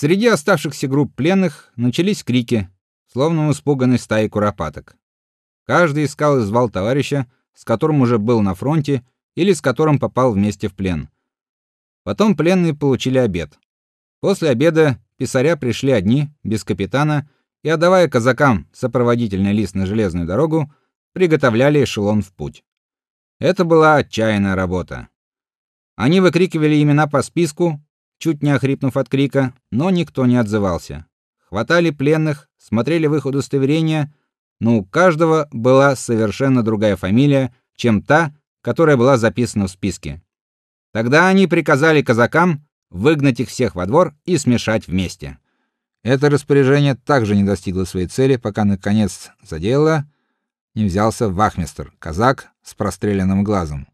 Среди оставшихся групп пленных начались крики, словно у испуганной стаи куропаток. Каждый искал и звал товарища, с которым уже был на фронте или с которым попал вместе в плен. Потом пленные получили обед. После обеда писаря пришли одни, без капитана, и отдавая казакам сопроводительный лист на железную дорогу, приготовляли эшелон в путь. Это была отчаянная работа. Они выкрикивали имена по списку, чуть не охрипнув от крика, но никто не отзывался. Хватали пленных, смотрели в их удостоверения, но у каждого была совершенно другая фамилия, чем та, которая была записана в списке. Тогда они приказали казакам выгнать их всех во двор и смешать вместе. Это распоряжение также не достигло своей цели, пока наконец за дело не взялся вахмистр, казак с простреленным глазом.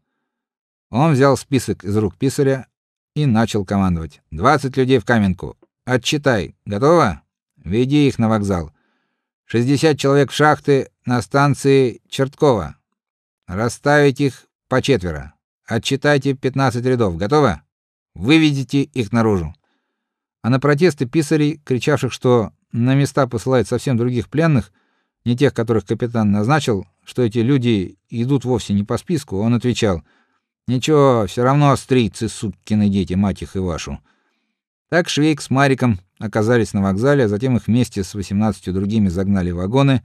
Он взял список из рук писаря и начал командовать: «Двадцать людей в каменку. Отчитай. Готово? Веди их на вокзал. Шестьдесят человек в шахты на станции Черткова. Расставить их по четверо. Отчитайте пятнадцать рядов. Готово? Выведите их наружу. А на протесты писарей, кричавших, что на места посылают совсем других пленных, не тех, которых капитан назначил, что эти люди идут вовсе не по списку, он отвечал: "Ничего, все равно австрийцы, сукины дети, мать их и вашу". Так Швейк с Мариком оказались на вокзале, а затем их вместе с 18 другими загнали в вагоны,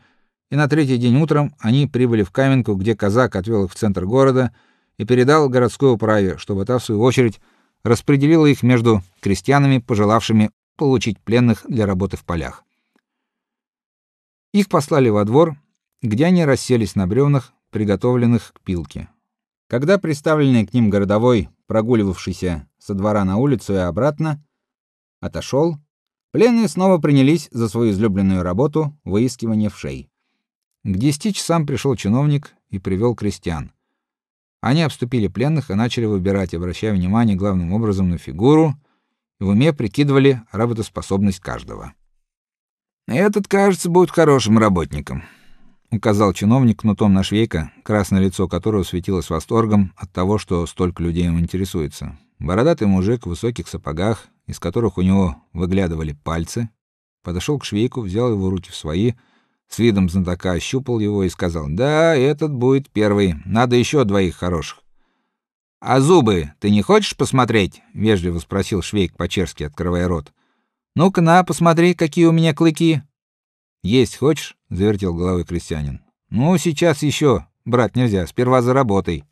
и на третий день утром они прибыли в Каменку, где казак отвел их в центр города и передал городской управе, чтобы та в свою очередь распределила их между крестьянами, пожелавшими получить пленных для работы в полях. Их послали во двор, где они расселись на бревнах, приготовленных к пилке. Когда приставленный к ним городовой, прогуливавшийся со двора на улицу и обратно, отошел, пленные снова принялись за свою излюбленную работу выискивание вшей. К десяти часам пришел чиновник и привел крестьян. Они обступили пленных и начали выбирать, обращая внимание главным образом на фигуру, и в уме прикидывали работоспособность каждого. Этот, кажется, будет хорошим работником, указал чиновник кнутом на швейка, красное лицо которого светилось восторгом от того, что столько людей им интересуется. Бородатый мужик в высоких сапогах, из которых у него выглядывали пальцы, подошел к швейку, взял его руки в свои с видом знатока ощупал его и сказал: "Да, этот будет первый. Надо еще двоих хороших". "А зубы ты не хочешь посмотреть?" вежливо спросил Швейк по-черски, открывая рот. "Ну-ка на, посмотри, какие у меня клыки". "Есть хочешь?" завертел головой крестьянин. "Ну, сейчас еще, брат, нельзя, сперва заработай".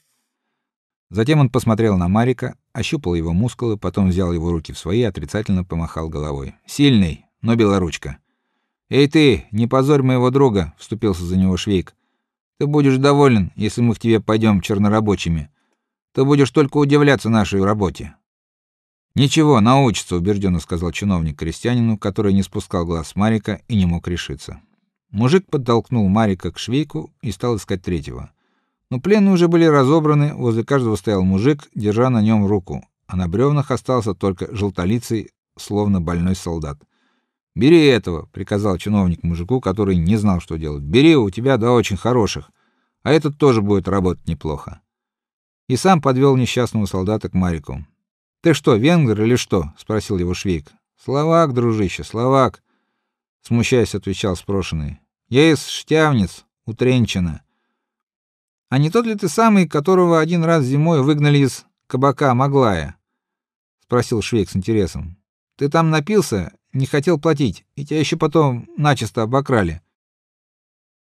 Затем он посмотрел на Марика, ощупал его мускулы, потом взял его руки в свои и отрицательно помахал головой. "Сильный, но белоручка". Эй ты, не позорь моего друга, вступился за него Швейк. Ты будешь доволен, если мы к тебе пойдем чернорабочими. Ты будешь только удивляться нашей работе. Ничего, научится, убежденно сказал чиновник крестьянину, который не спускал глаз с Марика и не мог решиться. Мужик подтолкнул Марика к Швейку и стал искать третьего. Но пленные уже были разобраны, возле каждого стоял мужик, держа на нем руку, а на бревнах остался только желтолицый, словно больной солдат. Бери этого, приказал чиновник мужику, который не знал, что делать. Бери, у тебя два очень хороших, а этот тоже будет работать неплохо. И сам подвел несчастного солдата к Марику. Ты что, венгр или что? спросил его Швейк. Словак, дружище, словак, смущаясь, отвечал спрошенный. Я из Штявниц, у Тренчина. А не тот ли ты самый, которого один раз зимой выгнали из кабака Маглая? спросил Швейк с интересом. Ты там напился не хотел платить, и тебя еще потом начисто обокрали.